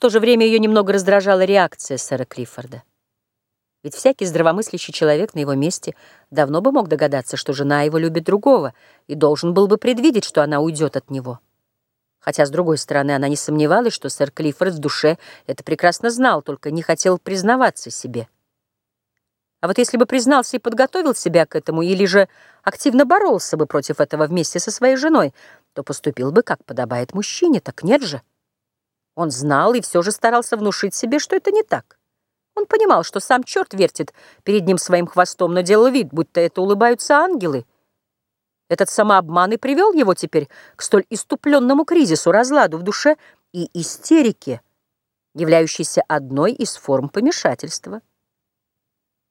В то же время ее немного раздражала реакция сэра Клиффорда. Ведь всякий здравомыслящий человек на его месте давно бы мог догадаться, что жена его любит другого, и должен был бы предвидеть, что она уйдет от него. Хотя, с другой стороны, она не сомневалась, что сэр Клиффорд в душе это прекрасно знал, только не хотел признаваться себе. А вот если бы признался и подготовил себя к этому, или же активно боролся бы против этого вместе со своей женой, то поступил бы, как подобает мужчине, так нет же. Он знал и все же старался внушить себе, что это не так. Он понимал, что сам черт вертит перед ним своим хвостом, но делал вид, будто это улыбаются ангелы. Этот самообман и привел его теперь к столь иступленному кризису, разладу в душе и истерике, являющейся одной из форм помешательства.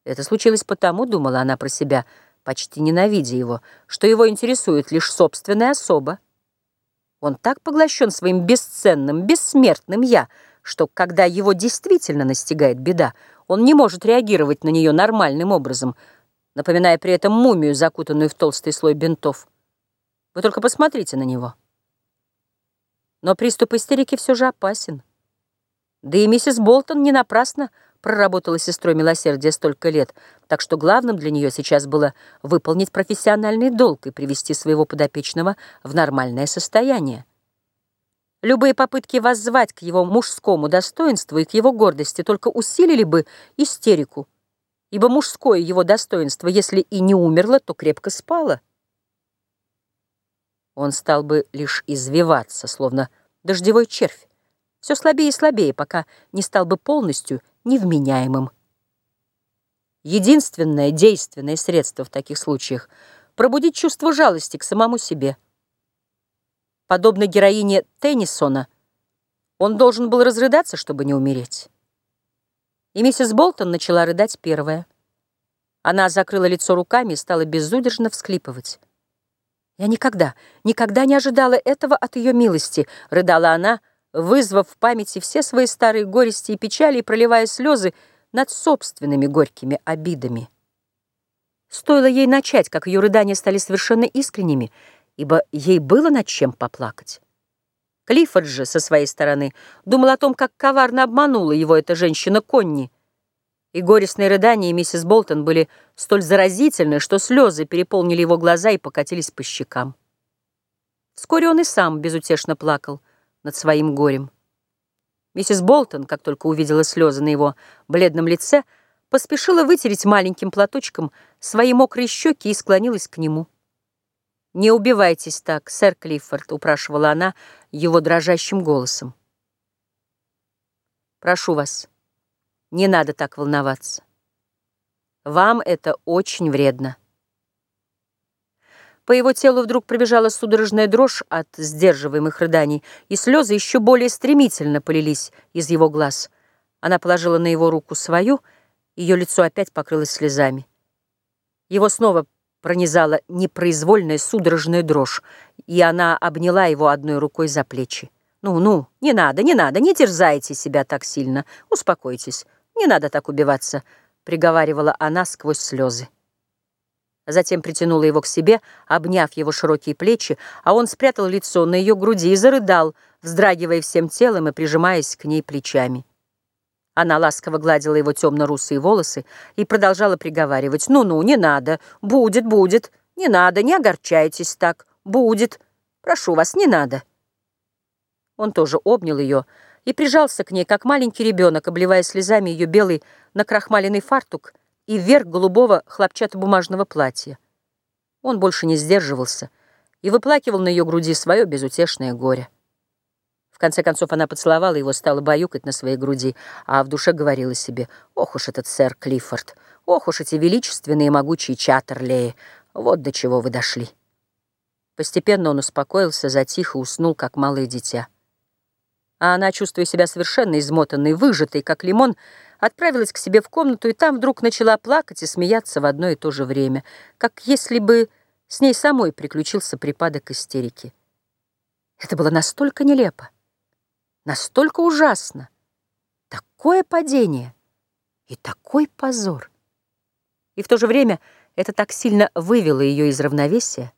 Это случилось потому, думала она про себя, почти ненавидя его, что его интересует лишь собственная особа. Он так поглощен своим бесценным, бессмертным «я», что, когда его действительно настигает беда, он не может реагировать на нее нормальным образом – напоминая при этом мумию, закутанную в толстый слой бинтов. Вы только посмотрите на него. Но приступ истерики все же опасен. Да и миссис Болтон не напрасно проработала сестрой милосердия столько лет, так что главным для нее сейчас было выполнить профессиональный долг и привести своего подопечного в нормальное состояние. Любые попытки воззвать к его мужскому достоинству и к его гордости только усилили бы истерику, ибо мужское его достоинство, если и не умерло, то крепко спало. Он стал бы лишь извиваться, словно дождевой червь, все слабее и слабее, пока не стал бы полностью невменяемым. Единственное действенное средство в таких случаях — пробудить чувство жалости к самому себе. Подобно героине Теннисона, он должен был разрыдаться, чтобы не умереть. И миссис Болтон начала рыдать первая. Она закрыла лицо руками и стала безудержно всклипывать. «Я никогда, никогда не ожидала этого от ее милости», — рыдала она, вызвав в памяти все свои старые горести и печали и проливая слезы над собственными горькими обидами. Стоило ей начать, как ее рыдания стали совершенно искренними, ибо ей было над чем поплакать. Клиффорд же, со своей стороны, думал о том, как коварно обманула его эта женщина Конни. И горестные рыдания миссис Болтон были столь заразительны, что слезы переполнили его глаза и покатились по щекам. Вскоре он и сам безутешно плакал над своим горем. Миссис Болтон, как только увидела слезы на его бледном лице, поспешила вытереть маленьким платочком свои мокрые щеки и склонилась к нему. «Не убивайтесь так, сэр Клиффорд», — упрашивала она его дрожащим голосом. «Прошу вас, не надо так волноваться. Вам это очень вредно». По его телу вдруг пробежала судорожная дрожь от сдерживаемых рыданий, и слезы еще более стремительно полились из его глаз. Она положила на его руку свою, ее лицо опять покрылось слезами. Его снова пронизала непроизвольная судорожная дрожь, и она обняла его одной рукой за плечи. «Ну-ну, не надо, не надо, не терзайте себя так сильно, успокойтесь, не надо так убиваться», — приговаривала она сквозь слезы. Затем притянула его к себе, обняв его широкие плечи, а он спрятал лицо на ее груди и зарыдал, вздрагивая всем телом и прижимаясь к ней плечами. Она ласково гладила его темно-русые волосы и продолжала приговаривать. «Ну-ну, не надо. Будет, будет. Не надо, не огорчайтесь так. Будет. Прошу вас, не надо». Он тоже обнял ее и прижался к ней, как маленький ребенок, обливая слезами ее белый накрахмаленный фартук и вверх голубого хлопчатобумажного платья. Он больше не сдерживался и выплакивал на ее груди свое безутешное горе. В конце концов она поцеловала его, стала баюкать на своей груди, а в душе говорила себе, «Ох уж этот сэр Клиффорд! Ох уж эти величественные могучие Чаттерлеи! Вот до чего вы дошли!» Постепенно он успокоился, затих и уснул, как малое дитя. А она, чувствуя себя совершенно измотанной, выжатой, как лимон, отправилась к себе в комнату и там вдруг начала плакать и смеяться в одно и то же время, как если бы с ней самой приключился припадок истерики. Это было настолько нелепо настолько ужасно. Такое падение и такой позор. И в то же время это так сильно вывело ее из равновесия,